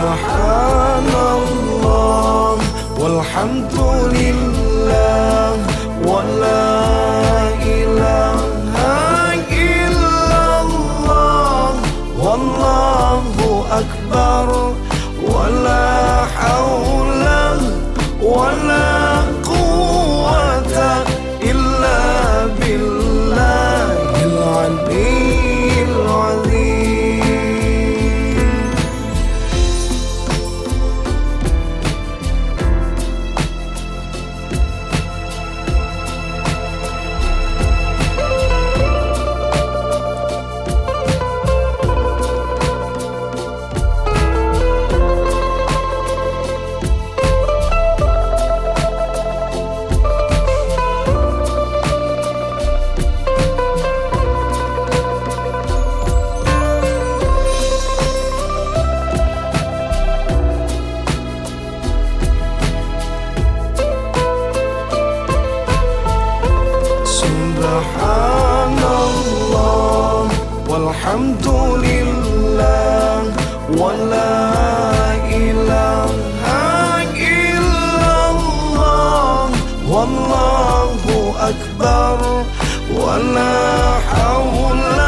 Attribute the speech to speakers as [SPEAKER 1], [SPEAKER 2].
[SPEAKER 1] سبحان الله والحمد لله. والحمد لله ولا إله إلا الله والله أكبر ولا حول